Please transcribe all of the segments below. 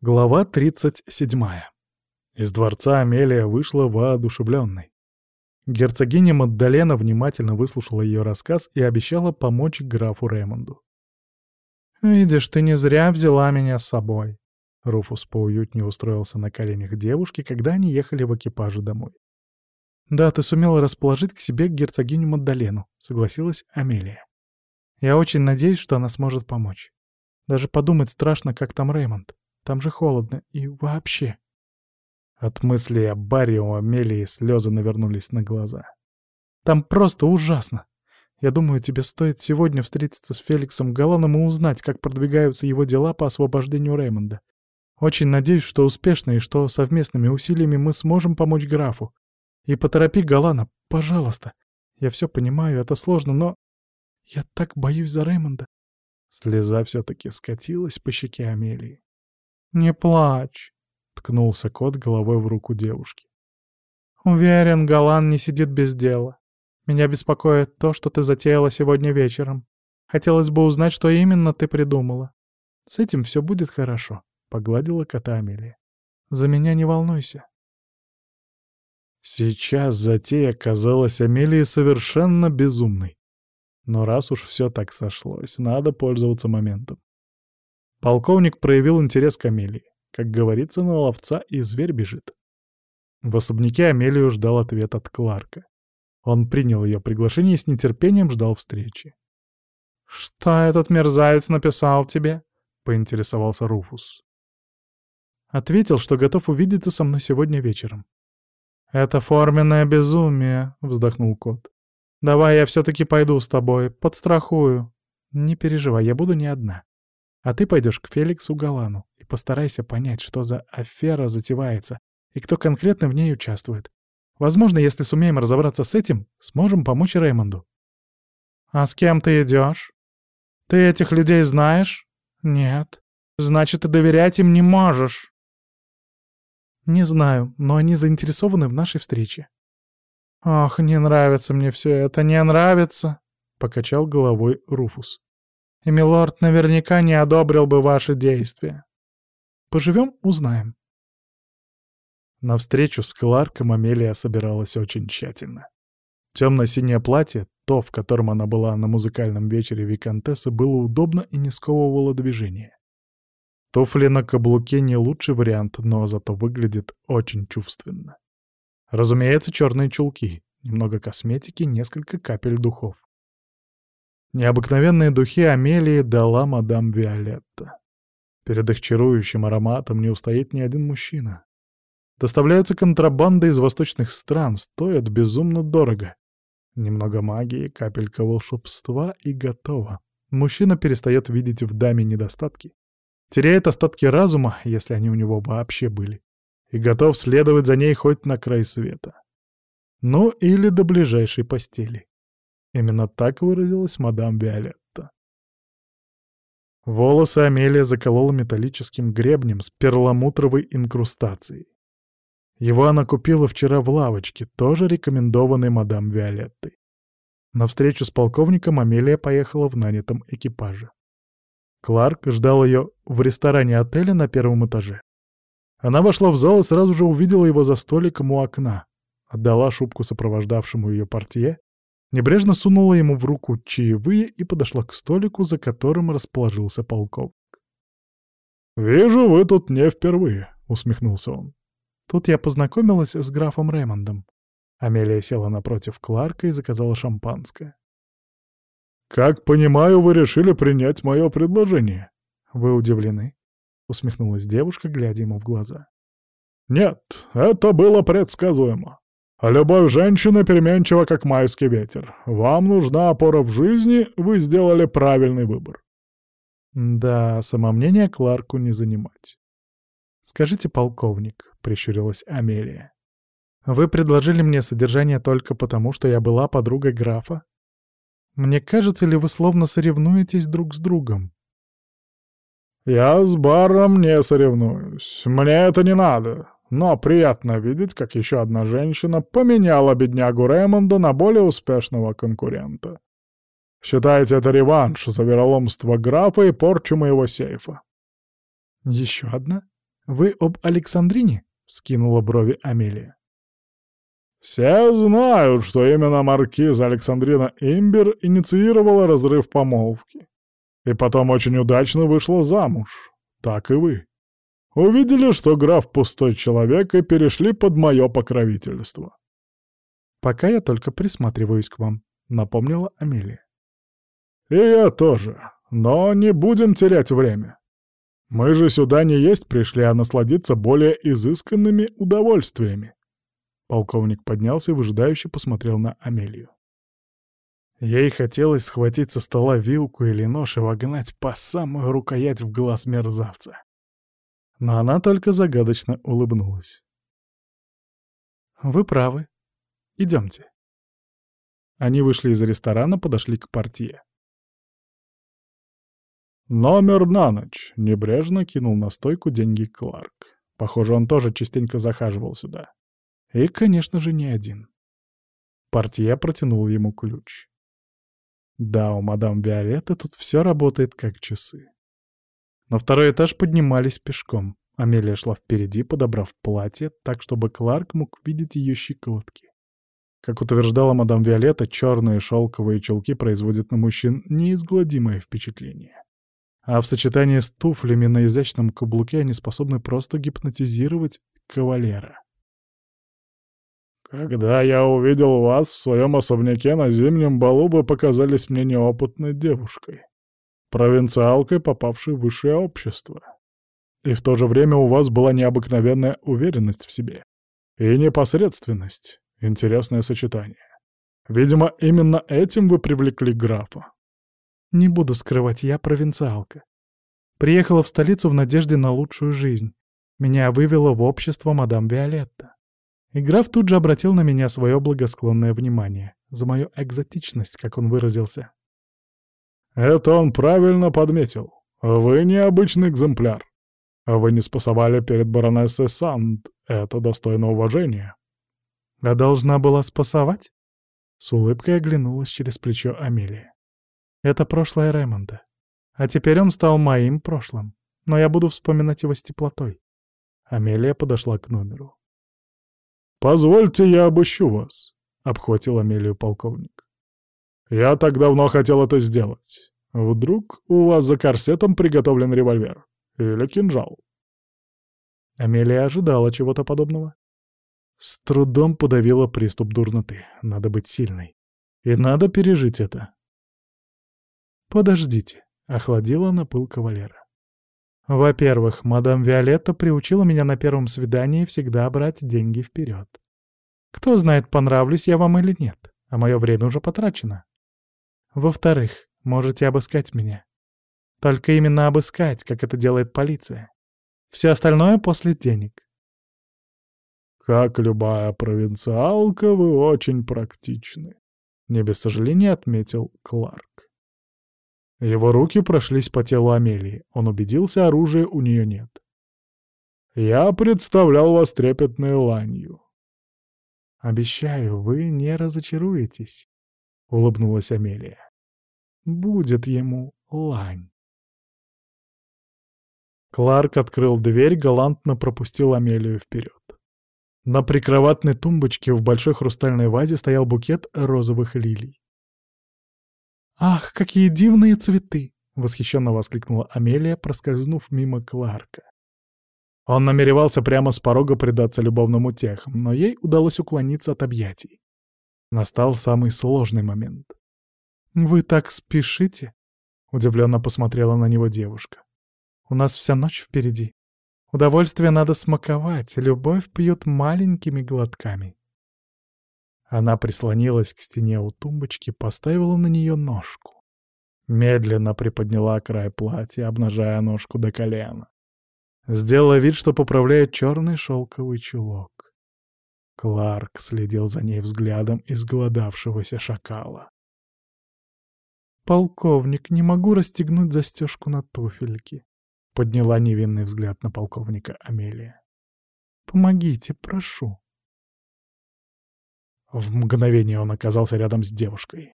Глава 37. Из дворца Амелия вышла воодушевленной. Герцогиня Маддалена внимательно выслушала ее рассказ и обещала помочь графу Ремонду. «Видишь, ты не зря взяла меня с собой». Руфус поуютнее устроился на коленях девушки, когда они ехали в экипаже домой. «Да, ты сумела расположить к себе герцогиню Маддалену», — согласилась Амелия. «Я очень надеюсь, что она сможет помочь. Даже подумать страшно, как там Реймонд. Там же холодно. И вообще...» От мысли о Барри у Амелии слезы навернулись на глаза. «Там просто ужасно. Я думаю, тебе стоит сегодня встретиться с Феликсом Галаном и узнать, как продвигаются его дела по освобождению Реймонда. Очень надеюсь, что успешно и что совместными усилиями мы сможем помочь графу. И поторопи Галана, пожалуйста. Я все понимаю, это сложно, но... Я так боюсь за Реймонда». Слеза все-таки скатилась по щеке Амелии. «Не плачь», — ткнулся кот головой в руку девушки. «Уверен, Галан не сидит без дела. Меня беспокоит то, что ты затеяла сегодня вечером. Хотелось бы узнать, что именно ты придумала. С этим все будет хорошо», — погладила кота Амелия. «За меня не волнуйся». Сейчас затея казалась Амелии совершенно безумной. Но раз уж все так сошлось, надо пользоваться моментом. Полковник проявил интерес к Амелии. Как говорится, на ловца и зверь бежит. В особняке Амелию ждал ответ от Кларка. Он принял ее приглашение и с нетерпением ждал встречи. «Что этот мерзавец написал тебе?» — поинтересовался Руфус. Ответил, что готов увидеться со мной сегодня вечером. «Это форменное безумие», — вздохнул кот. «Давай я все-таки пойду с тобой, подстрахую». «Не переживай, я буду не одна. А ты пойдешь к Феликсу Галану и постарайся понять, что за афера затевается и кто конкретно в ней участвует. Возможно, если сумеем разобраться с этим, сможем помочь Реймонду. А с кем ты идешь? Ты этих людей знаешь? Нет. Значит, ты доверять им не можешь. Не знаю, но они заинтересованы в нашей встрече. Ох, не нравится мне все это, не нравится, покачал головой Руфус и милорд наверняка не одобрил бы ваши действия. Поживем — узнаем. На встречу с Кларком Амелия собиралась очень тщательно. Темно-синее платье, то, в котором она была на музыкальном вечере Викантессы, было удобно и не сковывало движение. Туфли на каблуке не лучший вариант, но зато выглядит очень чувственно. Разумеется, черные чулки, немного косметики, несколько капель духов. Необыкновенные духи Амелии дала мадам Виолетта. Перед их чарующим ароматом не устоит ни один мужчина. Доставляются контрабанды из восточных стран, стоят безумно дорого. Немного магии, капелька волшебства и готово. Мужчина перестает видеть в даме недостатки, теряет остатки разума, если они у него вообще были, и готов следовать за ней хоть на край света. Ну или до ближайшей постели. Именно так выразилась мадам Виолетта. Волосы Амелия заколола металлическим гребнем с перламутровой инкрустацией. Его она купила вчера в лавочке, тоже рекомендованной мадам Виолеттой. На встречу с полковником Амелия поехала в нанятом экипаже. Кларк ждал ее в ресторане отеля на первом этаже. Она вошла в зал и сразу же увидела его за столиком у окна, отдала шубку сопровождавшему ее портье Небрежно сунула ему в руку чаевые и подошла к столику, за которым расположился полковник. «Вижу, вы тут не впервые», — усмехнулся он. Тут я познакомилась с графом Ремондом. Амелия села напротив Кларка и заказала шампанское. «Как понимаю, вы решили принять мое предложение?» «Вы удивлены?» — усмехнулась девушка, глядя ему в глаза. «Нет, это было предсказуемо. А любовь женщины переменчива, как майский ветер. Вам нужна опора в жизни, вы сделали правильный выбор. Да, самомнение Кларку не занимать. Скажите, полковник, — прищурилась Амелия, — вы предложили мне содержание только потому, что я была подругой графа? Мне кажется ли вы словно соревнуетесь друг с другом? Я с баром не соревнуюсь. Мне это не надо. Но приятно видеть, как еще одна женщина поменяла беднягу Рэймонда на более успешного конкурента. Считайте это реванш за вероломство графа и порчу моего сейфа. Еще одна? Вы об Александрине?» — скинула брови Амелия. «Все знают, что именно маркиза Александрина Имбер инициировала разрыв помолвки. И потом очень удачно вышла замуж. Так и вы. Увидели, что граф пустой человек, и перешли под мое покровительство». «Пока я только присматриваюсь к вам», — напомнила Амелия. «И я тоже. Но не будем терять время. Мы же сюда не есть пришли, а насладиться более изысканными удовольствиями. Полковник поднялся и выжидающе посмотрел на Амелию. Ей хотелось схватить со стола вилку или нож и вогнать по самую рукоять в глаз мерзавца. Но она только загадочно улыбнулась. «Вы правы. Идемте». Они вышли из ресторана, подошли к портье. «Номер на ночь!» — небрежно кинул на стойку деньги Кларк. Похоже, он тоже частенько захаживал сюда. И, конечно же, не один. Портье протянул ему ключ. Да, у мадам Виолетты тут все работает как часы. На второй этаж поднимались пешком. Амелия шла впереди, подобрав платье, так, чтобы Кларк мог видеть ее щиколотки. Как утверждала мадам Виолетта, черные шелковые чулки производят на мужчин неизгладимое впечатление. А в сочетании с туфлями на изящном каблуке они способны просто гипнотизировать кавалера. «Когда я увидел вас в своем особняке на зимнем балу, вы показались мне неопытной девушкой, провинциалкой, попавшей в высшее общество. И в то же время у вас была необыкновенная уверенность в себе. И непосредственность. Интересное сочетание. Видимо, именно этим вы привлекли графа». «Не буду скрывать, я провинциалка. Приехала в столицу в надежде на лучшую жизнь. Меня вывело в общество мадам Виолетта. И граф тут же обратил на меня свое благосклонное внимание, за мою экзотичность, как он выразился. «Это он правильно подметил. Вы необычный экземпляр. Вы не спасовали перед баронессой Санд. Это достойно уважения». «А должна была спасовать?» С улыбкой оглянулась через плечо Амелия. «Это прошлое Ремонда. А теперь он стал моим прошлым. Но я буду вспоминать его с теплотой». Амелия подошла к номеру. «Позвольте, я обыщу вас», — обхватил Амелию полковник. «Я так давно хотел это сделать. Вдруг у вас за корсетом приготовлен револьвер? Или кинжал?» Амелия ожидала чего-то подобного. С трудом подавила приступ дурноты. Надо быть сильной. И надо пережить это. «Подождите», — охладила на пыл кавалера. Во-первых, мадам Виолетта приучила меня на первом свидании всегда брать деньги вперед. Кто знает, понравлюсь я вам или нет, а мое время уже потрачено. Во-вторых, можете обыскать меня. Только именно обыскать, как это делает полиция. Все остальное после денег. Как любая провинциалка, вы очень практичны, — не без сожаления отметил Кларк. Его руки прошлись по телу Амелии. Он убедился, оружия у нее нет. «Я представлял вас трепетной ланью». «Обещаю, вы не разочаруетесь», — улыбнулась Амелия. «Будет ему лань». Кларк открыл дверь, галантно пропустил Амелию вперед. На прикроватной тумбочке в большой хрустальной вазе стоял букет розовых лилий. «Ах, какие дивные цветы!» — восхищенно воскликнула Амелия, проскользнув мимо Кларка. Он намеревался прямо с порога предаться любовным утехам, но ей удалось уклониться от объятий. Настал самый сложный момент. «Вы так спешите?» — удивленно посмотрела на него девушка. «У нас вся ночь впереди. Удовольствие надо смаковать, любовь пьет маленькими глотками». Она прислонилась к стене у тумбочки, поставила на нее ножку. Медленно приподняла край платья, обнажая ножку до колена. Сделала вид, что поправляет черный шелковый чулок. Кларк следил за ней взглядом изголодавшегося шакала. «Полковник, не могу расстегнуть застежку на туфельке», — подняла невинный взгляд на полковника Амелия. «Помогите, прошу». В мгновение он оказался рядом с девушкой.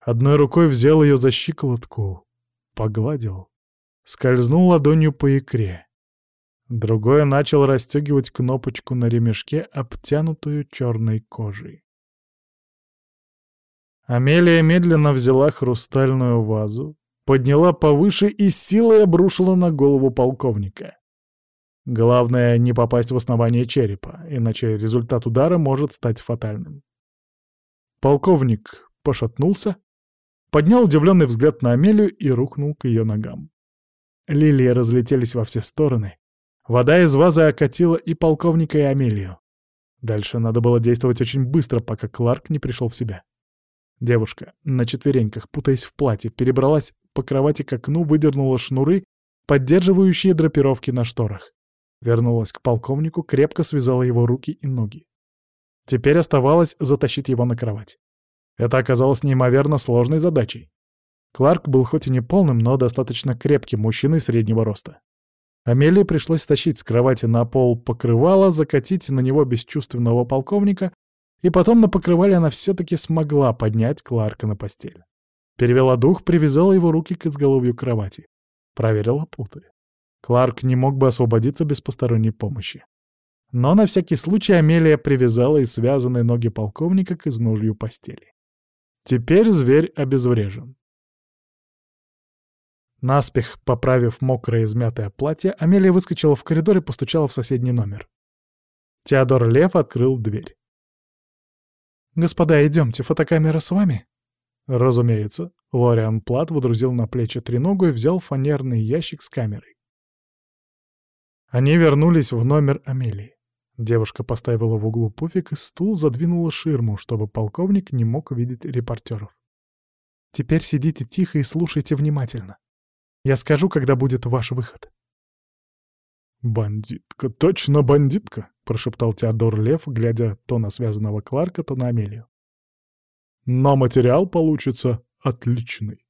Одной рукой взял ее за щиколотку, погладил, скользнул ладонью по икре. Другой начал расстегивать кнопочку на ремешке, обтянутую черной кожей. Амелия медленно взяла хрустальную вазу, подняла повыше и силой обрушила на голову полковника. Главное — не попасть в основание черепа, иначе результат удара может стать фатальным. Полковник пошатнулся, поднял удивленный взгляд на Амелию и рухнул к ее ногам. Лилии разлетелись во все стороны. Вода из вазы окатила и полковника, и Амелию. Дальше надо было действовать очень быстро, пока Кларк не пришел в себя. Девушка на четвереньках, путаясь в платье, перебралась по кровати к окну, выдернула шнуры, поддерживающие драпировки на шторах. Вернулась к полковнику, крепко связала его руки и ноги. Теперь оставалось затащить его на кровать. Это оказалось неимоверно сложной задачей. Кларк был хоть и не полным, но достаточно крепким мужчиной среднего роста. Амелии пришлось тащить с кровати на пол покрывало, закатить на него бесчувственного полковника, и потом на покрывале она все-таки смогла поднять Кларка на постель. Перевела дух, привязала его руки к изголовью кровати. Проверила путы. Кларк не мог бы освободиться без посторонней помощи. Но на всякий случай Амелия привязала и связанные ноги полковника к изножью постели. Теперь зверь обезврежен. Наспех поправив мокрое измятое платье, Амелия выскочила в коридор и постучала в соседний номер. Теодор Лев открыл дверь. «Господа, идемте, фотокамера с вами?» Разумеется. Лориан Плат водрузил на плечи треногу и взял фанерный ящик с камерой. Они вернулись в номер Амелии. Девушка поставила в углу пуфик и стул задвинула ширму, чтобы полковник не мог видеть репортеров. «Теперь сидите тихо и слушайте внимательно. Я скажу, когда будет ваш выход». «Бандитка, точно бандитка!» — прошептал Теодор Лев, глядя то на связанного Кларка, то на Амелию. «Но материал получится отличный».